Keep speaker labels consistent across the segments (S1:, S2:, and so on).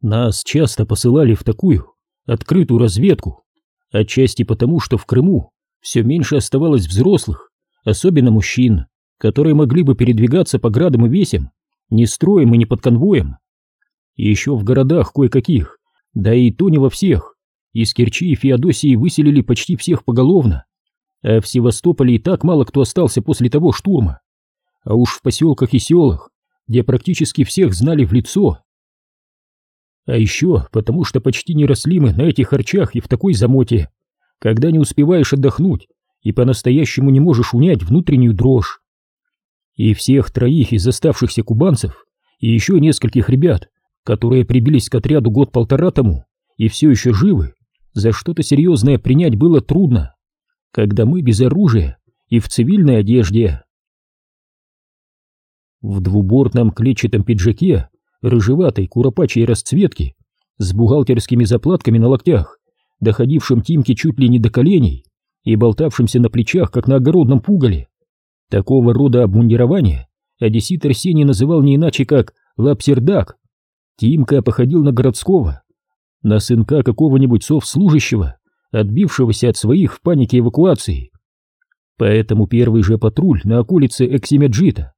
S1: Нас часто посылали в такую открытую разведку, отчасти потому, что в Крыму все меньше оставалось взрослых, особенно мужчин, которые могли бы передвигаться по градам и весям, не строем и не под конвоем. Еще в городах кое-каких, да и то не во всех, из Керчи и Феодосии выселили почти всех поголовно, а в Севастополе и так мало кто остался после того штурма. А уж в поселках и селах, где практически всех знали в лицо. А еще потому, что почти не росли мы на этих харчах и в такой замоте, когда не успеваешь отдохнуть и по-настоящему не можешь унять внутреннюю дрожь. И всех троих из оставшихся кубанцев и еще нескольких ребят, которые прибились к отряду год-полтора тому и все еще живы, за что-то серьезное принять было трудно, когда мы без оружия и в цивильной одежде. В двубортном клетчатом пиджаке рыжеватой куропачьей расцветки с бухгалтерскими заплатками на локтях, доходившим Тимке чуть ли не до коленей и болтавшимся на плечах, как на огородном пугале. Такого рода обмундирование одессит Арсений называл не иначе, как лапсердак. Тимка походил на городского, на сынка какого-нибудь совслужащего, отбившегося от своих в панике эвакуации. Поэтому первый же патруль на околице Эксимеджита,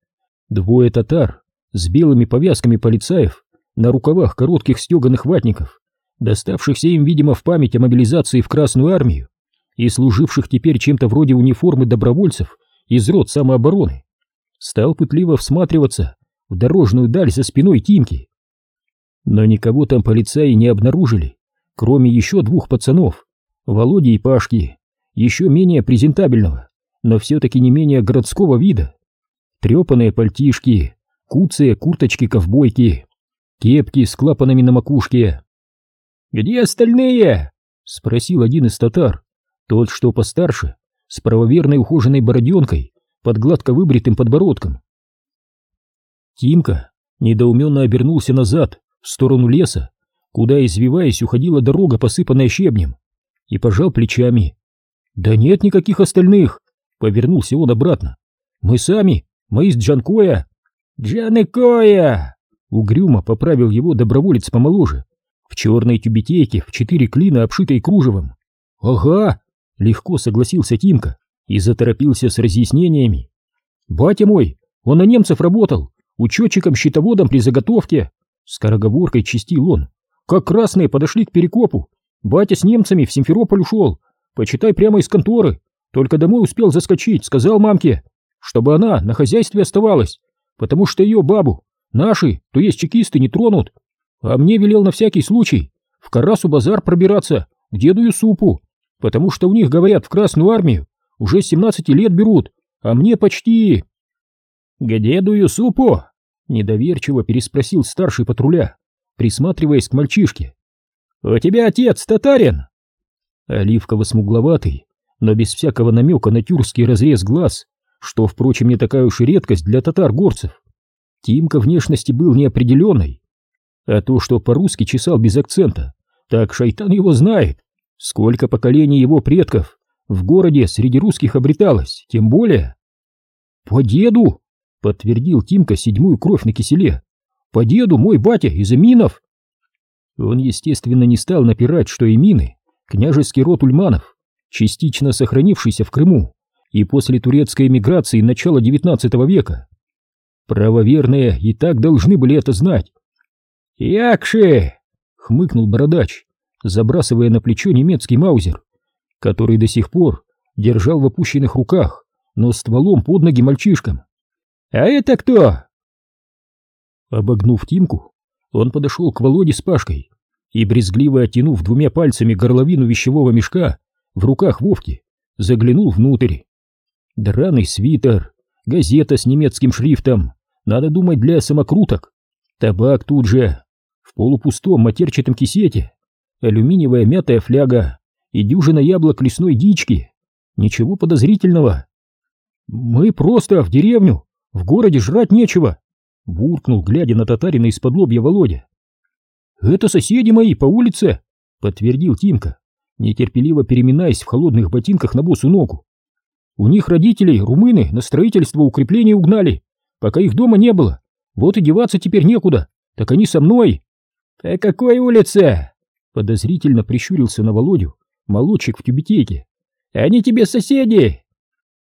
S1: двое татар с белыми повязками полицаев на рукавах коротких стеганых ватников, доставшихся им, видимо, в память о мобилизации в Красную Армию и служивших теперь чем-то вроде униформы добровольцев из рот самообороны, стал пытливо всматриваться в дорожную даль за спиной Тимки. Но никого там полицаи не обнаружили, кроме еще двух пацанов, Володи и Пашки, еще менее презентабельного, но все-таки не менее городского вида. Трепанные пальтишки, куцые курточки-ковбойки, кепки с клапанами на макушке. «Где остальные?» — спросил один из татар, тот, что постарше, с правоверной ухоженной бороденкой под гладко выбритым подбородком. Тимка недоуменно обернулся назад, в сторону леса, куда, извиваясь, уходила дорога, посыпанная щебнем, и пожал плечами. «Да нет никаких остальных!» — повернулся он обратно. «Мы сами, мы из Джанкоя!» «Джанекоя!» — угрюмо поправил его доброволец помоложе, в черной тюбетейке, в четыре клина, обшитой кружевом. «Ага!» Легко согласился Тимка и заторопился с разъяснениями. «Батя мой, он на немцев работал, учетчиком-щитоводом при заготовке!» Скороговоркой чистил он. «Как красные подошли к перекопу! Батя с немцами в Симферополь ушел! Почитай прямо из конторы! Только домой успел заскочить, сказал мамке, чтобы она на хозяйстве оставалась, потому что ее бабу, наши, то есть чекисты, не тронут. А мне велел на всякий случай в Карасу базар пробираться, к деду Юсупу, потому что у них, говорят, в Красную Армию уже с 17 лет берут, а мне почти... — К деду Юсупу? — недоверчиво переспросил старший патруля, присматриваясь к мальчишке. — У тебя отец татарин? Оливково-смугловатый, но без всякого намека на тюркский разрез глаз, что, впрочем, не такая уж и редкость для татар-горцев. Тимка внешности был неопределенной, а то, что по-русски чесал без акцента, так шайтан его знает. Сколько поколений его предков в городе среди русских обреталось, тем более. По деду, подтвердил Тимка седьмую кровь на киселе. По деду мой батя из Эминов. Он, естественно, не стал напирать, что Эмины — княжеский род ульманов, частично сохранившийся в Крыму и после турецкой эмиграции начала XIX века. Правоверные и так должны были это знать. «Якши!» — хмыкнул бородач забрасывая на плечо немецкий маузер, который до сих пор держал в опущенных руках, но стволом под ноги мальчишкам. «А это кто?» Обогнув Тимку, он подошел к Володе с Пашкой и, брезгливо оттянув двумя пальцами горловину вещевого мешка в руках Вовки, заглянул внутрь. Драный свитер, газета с немецким шрифтом, надо думать для самокруток, табак тут же, в полупустом матерчатом кисете алюминиевая мятая фляга и дюжина яблок лесной дички. Ничего подозрительного. Мы просто в деревню, в городе жрать нечего, буркнул, глядя на татарина из-под лобья Володя. Это соседи мои по улице, подтвердил Тимка, нетерпеливо переминаясь в холодных ботинках на босу ногу. У них родителей, румыны, на строительство укрепления угнали, пока их дома не было. Вот и деваться теперь некуда, так они со мной. «По какой улице?» Подозрительно прищурился на Володю молодчик в тюбетейке. «Они тебе соседи!»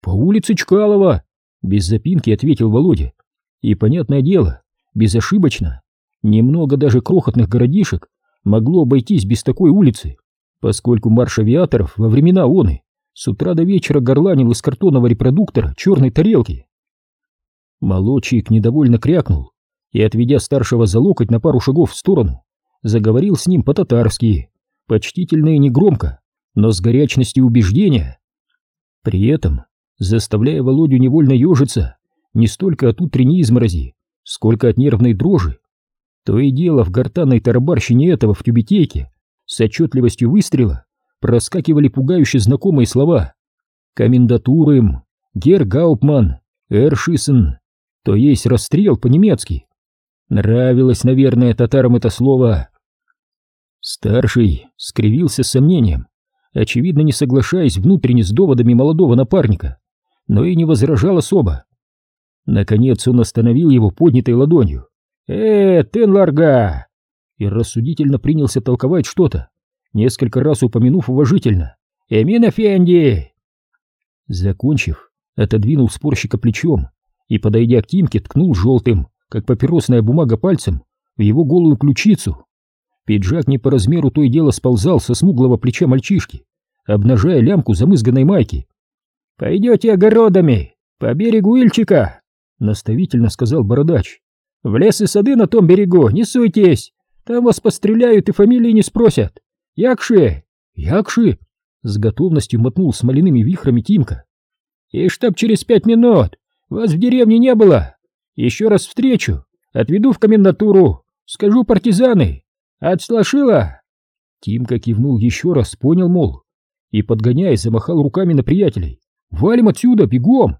S1: «По улице Чкалова!» Без запинки ответил Володя. И, понятное дело, безошибочно. Немного даже крохотных городишек могло обойтись без такой улицы, поскольку марш авиаторов во времена оны с утра до вечера горланил из картонного репродуктора черной тарелки. Молодчик недовольно крякнул и, отведя старшего за локоть на пару шагов в сторону, заговорил с ним по-татарски, почтительно и негромко, но с горячностью убеждения. При этом заставляя Володю невольно ежиться не столько от утренней изморози, сколько от нервной дрожи. То и дело в гортанной тарабарщине этого в тюбетейке с отчетливостью выстрела проскакивали пугающе знакомые слова «Комендатурым», «Гер Гауптман», «Эршисен», то есть расстрел по-немецки. Нравилось, наверное, татарам это слово. Старший скривился с сомнением, очевидно не соглашаясь внутренне с доводами молодого напарника, но и не возражал особо. Наконец он остановил его поднятой ладонью. «Э, Тенларга!» И рассудительно принялся толковать что-то, несколько раз упомянув уважительно. «Эмин Афенди!» Закончив, отодвинул спорщика плечом и, подойдя к Тимке, ткнул желтым, как папиросная бумага пальцем, в его голую ключицу. Пиджак не по размеру то и дело сползал со смуглого плеча мальчишки, обнажая лямку замызганной майки. «Пойдете огородами, по берегу Ильчика», — наставительно сказал бородач. «В лес и сады на том берегу, не суйтесь, там вас постреляют и фамилии не спросят. Якши!» «Якши!» — с готовностью мотнул смоляными вихрами Тимка. «И чтоб через пять минут вас в деревне не было, еще раз встречу, отведу в комендатуру, скажу партизаны. Отслашила?» Тимка кивнул еще раз, понял, мол, и, подгоняя, замахал руками на приятелей. «Валим отсюда, бегом!»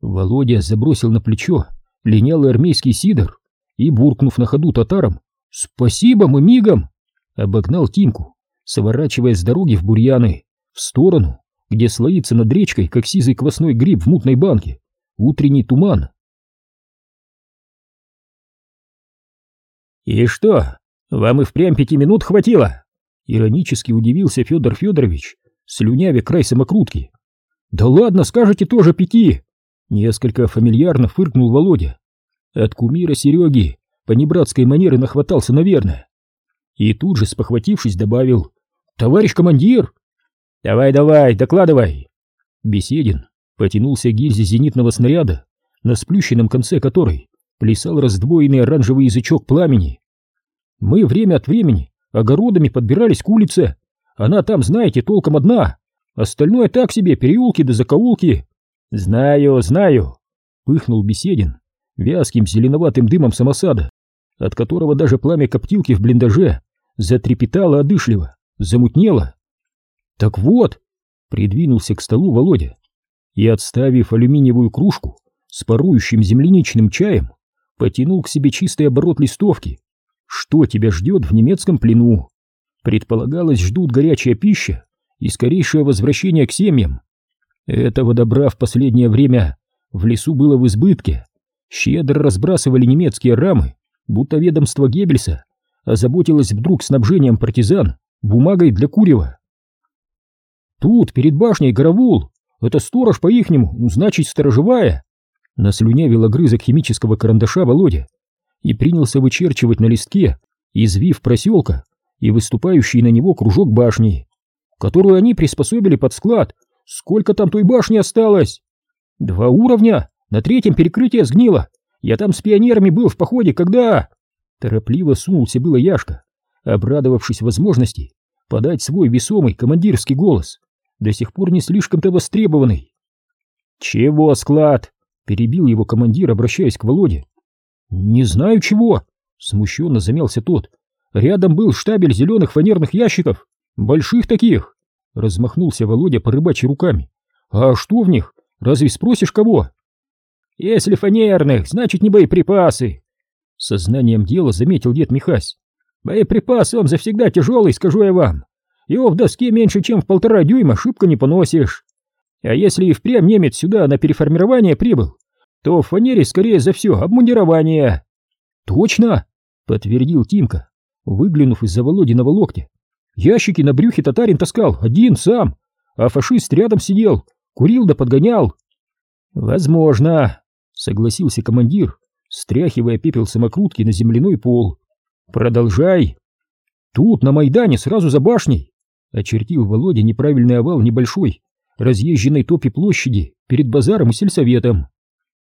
S1: Володя забросил на плечо линялый армейский сидор и, буркнув на ходу татарам, «Спасибо, мы мигом!» Обогнал Тимку, сворачивая с дороги в бурьяны, в сторону, где слоится над речкой, как сизый квасной гриб в мутной банке, утренний туман. «И что, вам и впрямь пяти минут хватило?» Иронически удивился Федор Федорович, слюнявя край самокрутки. «Да ладно, скажете тоже пяти!» Несколько фамильярно фыркнул Володя. От кумира Сереги по небратской манере нахватался, наверное. И тут же, спохватившись, добавил «Товарищ командир!» «Давай-давай, докладывай!» Беседин потянулся к гильзе зенитного снаряда, на сплющенном конце которой плясал раздвоенный оранжевый язычок пламени. Мы время от времени огородами подбирались к улице. Она там, знаете, толком одна. Остальное так себе, переулки да закоулки. Знаю, знаю, пыхнул Беседин вязким зеленоватым дымом самосада, от которого даже пламя коптилки в блиндаже затрепетало одышливо, замутнело. Так вот, придвинулся к столу Володя и, отставив алюминиевую кружку с парующим земляничным чаем, потянул к себе чистый оборот листовки. Что тебя ждет в немецком плену? Предполагалось, ждут горячая пища и скорейшее возвращение к семьям. Этого добра в последнее время в лесу было в избытке. Щедро разбрасывали немецкие рамы, будто ведомство Геббельса озаботилось вдруг снабжением партизан бумагой для курева. Тут, перед башней, караул. Это сторож по-ихнему, ну, значит, сторожевая. Наслюнявил огрызок химического карандаша Володя и принялся вычерчивать на листке извив проселка и выступающий на него кружок башни, которую они приспособили под склад. Сколько там той башни осталось? Два уровня, на третьем перекрытие сгнило. Я там с пионерами был в походе, когда... Торопливо сунулся было Яшка, обрадовавшись возможности подать свой весомый командирский голос, до сих пор не слишком-то востребованный. «Чего склад?» Перебил его командир, обращаясь к Володе. «Не знаю чего», — смущенно замялся тот. «Рядом был штабель зеленых фанерных ящиков, больших таких», — размахнулся Володя по рыбачьи руками. «А что в них? Разве спросишь кого?» «Если фанерных, значит не боеприпасы», — сознанием дела заметил дед Михась. «Боеприпасы он завсегда тяжелый, скажу я вам. Его в доске меньше, чем в полтора дюйма, шибко не поносишь. А если и впрямь немец сюда на переформирование прибыл, то в фанере скорее за все обмундирование. Точно, подтвердил Тимка, выглянув из-за Володиного локтя. Ящики на брюхе татарин таскал, один, сам, а фашист рядом сидел, курил да подгонял. Возможно, согласился командир, стряхивая пепел самокрутки на земляной пол. Продолжай. Тут, на Майдане, сразу за башней, очертил Володя неправильный овал небольшой, разъезженной топи площади перед базаром и сельсоветом.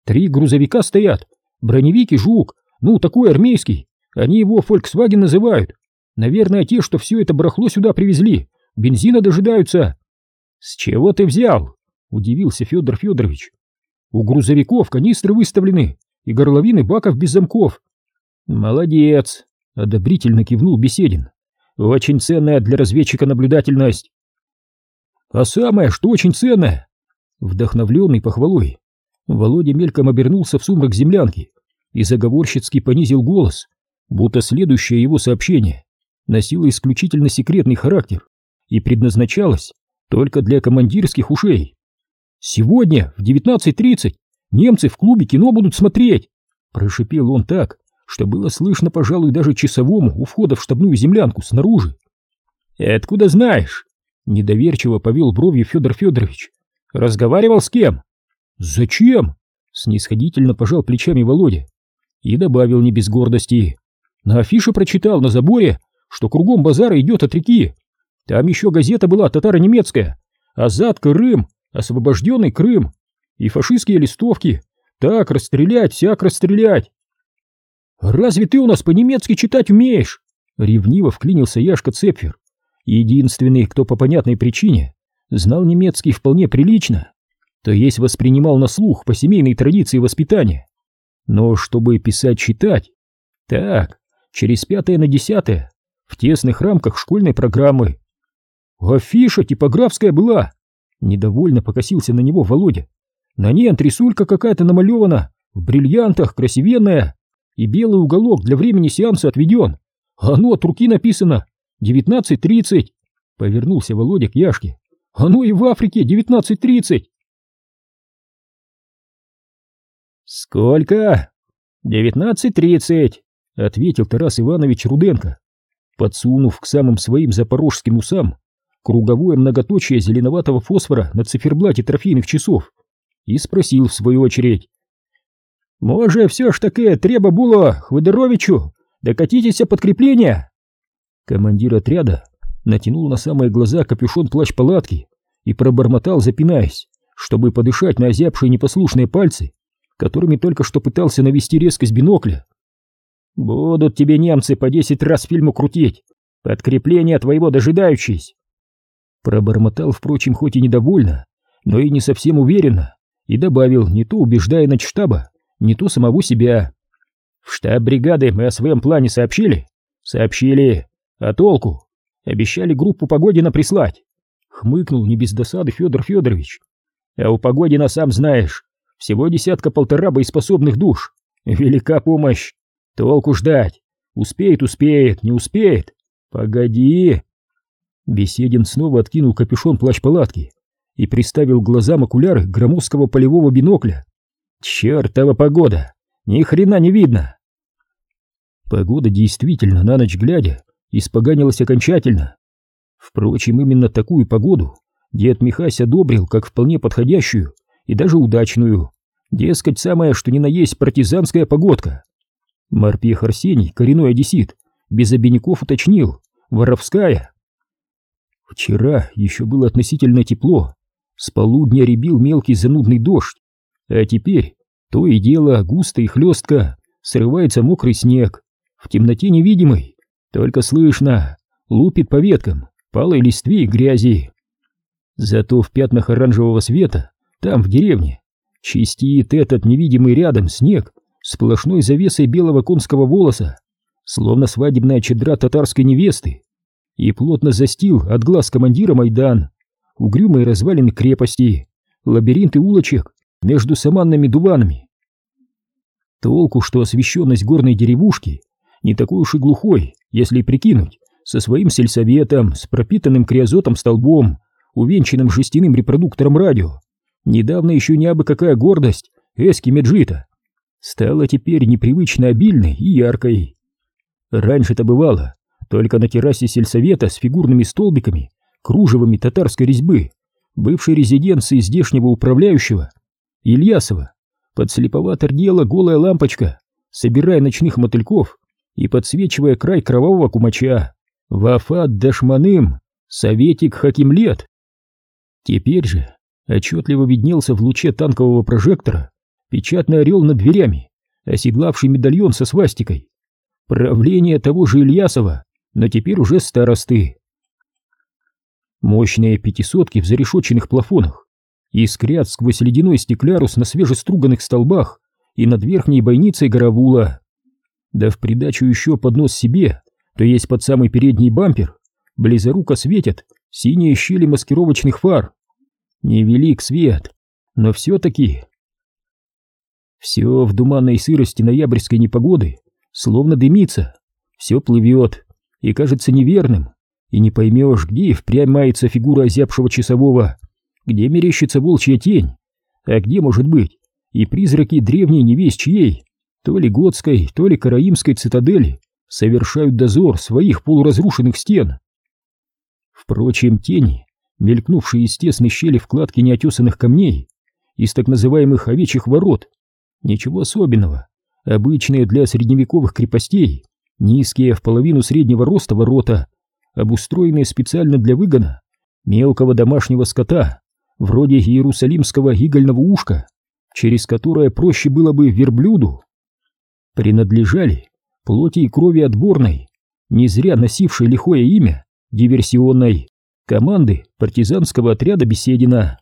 S1: Три грузовика стоят, броневик и жук, ну, такой армейский, они его Volkswagen называют. Наверное, те, что все это барахло сюда привезли, бензина дожидаются. С чего ты взял? Удивился Федор Федорович. У грузовиков канистры выставлены и горловины баков без замков. Молодец, одобрительно кивнул Беседин. Очень ценная для разведчика наблюдательность. А самое, что очень ценное, вдохновленный похвалой, Володя мельком обернулся в сумрак землянки и заговорщицки понизил голос, будто следующее его сообщение носило исключительно секретный характер и предназначалось только для командирских ушей. «Сегодня в 19.30 немцы в клубе кино будут смотреть!» Прошипел он так, что было слышно, пожалуй, даже часовому у входа в штабную землянку снаружи. «Откуда знаешь?» — недоверчиво повел бровью Федор Федорович. «Разговаривал с кем?» «Зачем?» — снисходительно пожал плечами Володя и добавил не без гордости. На афише прочитал на заборе, что кругом базара идет от реки. Там еще газета была татаро-немецкая. Азат Крым, освобожденный Крым. И фашистские листовки. Так, расстрелять, всяк расстрелять. «Разве ты у нас по-немецки читать умеешь?» Ревниво вклинился Яшка Цепфер. Единственный, кто по понятной причине знал немецкий вполне прилично, то есть воспринимал на слух по семейной традиции воспитания. Но чтобы писать-читать, так, через пятое на десятое, в тесных рамках школьной программы. Афиша типографская была. Недовольно покосился на него Володя. На ней антресулька какая-то намалевана, в бриллиантах, красивенная, и белый уголок для времени сеанса отведен. А оно от руки написано девятнадцать тридцать. Повернулся Володя к Яшке. Оно и в Африке девятнадцать тридцать. Сколько? Девятнадцать тридцать, ответил Тарас Иванович Руденко подсунув к самым своим запорожским усам круговое многоточие зеленоватого фосфора на циферблате трофейных часов и спросил в свою очередь. «Може, все ж таки треба було Хвидоровичу докатитеся подкрепления?» Командир отряда натянул на самые глаза капюшон плащ-палатки и пробормотал, запинаясь, чтобы подышать на озябшие непослушные пальцы, которыми только что пытался навести резкость бинокля. Будут тебе немцы по десять раз фильму крутить, подкрепление твоего дожидающись. Пробормотал, впрочем, хоть и недовольно, но и не совсем уверенно, и добавил, не то убеждая начштаба, не то самого себя. В штаб бригады мы о своем плане сообщили? Сообщили. А толку? Обещали группу Погодина прислать. Хмыкнул не без досады Федор Федорович. А у Погодина, сам знаешь, всего десятка-полтора боеспособных душ. Велика помощь. Толку ждать. Успеет, успеет, не успеет. Погоди. Беседин снова откинул капюшон плащ-палатки и приставил глазам окуляры громоздкого полевого бинокля. Чертова погода! Ни хрена не видно! Погода действительно на ночь глядя испоганилась окончательно. Впрочем, именно такую погоду дед Михась одобрил как вполне подходящую и даже удачную. Дескать, самое что ни на есть партизанская погодка. Морпех Арсений, коренной одессит, без обиняков уточнил. Воровская. Вчера еще было относительно тепло. С полудня ребил мелкий занудный дождь. А теперь то и дело густо и хлестко срывается мокрый снег. В темноте невидимый, только слышно, лупит по веткам, палой листве и грязи. Зато в пятнах оранжевого света, там, в деревне, чистит этот невидимый рядом снег сплошной завесой белого конского волоса, словно свадебная чедра татарской невесты, и плотно застил от глаз командира Майдан, угрюмые развалины крепости, лабиринты улочек между саманными дуванами. Толку, что освещенность горной деревушки не такой уж и глухой, если прикинуть, со своим сельсоветом, с пропитанным криозотом столбом, увенчанным жестяным репродуктором радио. Недавно еще не абы какая гордость Эски Меджита стала теперь непривычно обильной и яркой. Раньше-то бывало, Только на террасе сельсовета с фигурными столбиками, кружевами татарской резьбы, бывшей резиденции здешнего управляющего, Ильясова, подслеповато рдела голая лампочка, собирая ночных мотыльков и подсвечивая край кровавого кумача. Вафат Дашманым, советик Хакимлет. Теперь же отчетливо виднелся в луче танкового прожектора печатный орел над дверями, оседлавший медальон со свастикой. Правление того же Ильясова, но теперь уже старосты. Мощные пятисотки в зарешоченных плафонах искрят сквозь ледяной стеклярус на свежеструганных столбах и над верхней бойницей горовула. Да в придачу еще поднос себе, то есть под самый передний бампер, близоруко светят синие щели маскировочных фар. Невелик свет, но все-таки... Все в туманной сырости ноябрьской непогоды словно дымится, все плывет и кажется неверным, и не поймешь, где впрямь мается фигура озябшего часового, где мерещится волчья тень, а где, может быть, и призраки древней невесть чьей, то ли готской, то ли караимской цитадели, совершают дозор своих полуразрушенных стен. Впрочем, тени, мелькнувшие из тесной щели вкладки неотесанных камней, из так называемых овечьих ворот, ничего особенного, обычные для средневековых крепостей, низкие в половину среднего роста ворота, обустроенные специально для выгона мелкого домашнего скота, вроде иерусалимского игольного ушка, через которое проще было бы верблюду. Принадлежали плоти и крови отборной, не зря носившей лихое имя диверсионной команды партизанского отряда Беседина.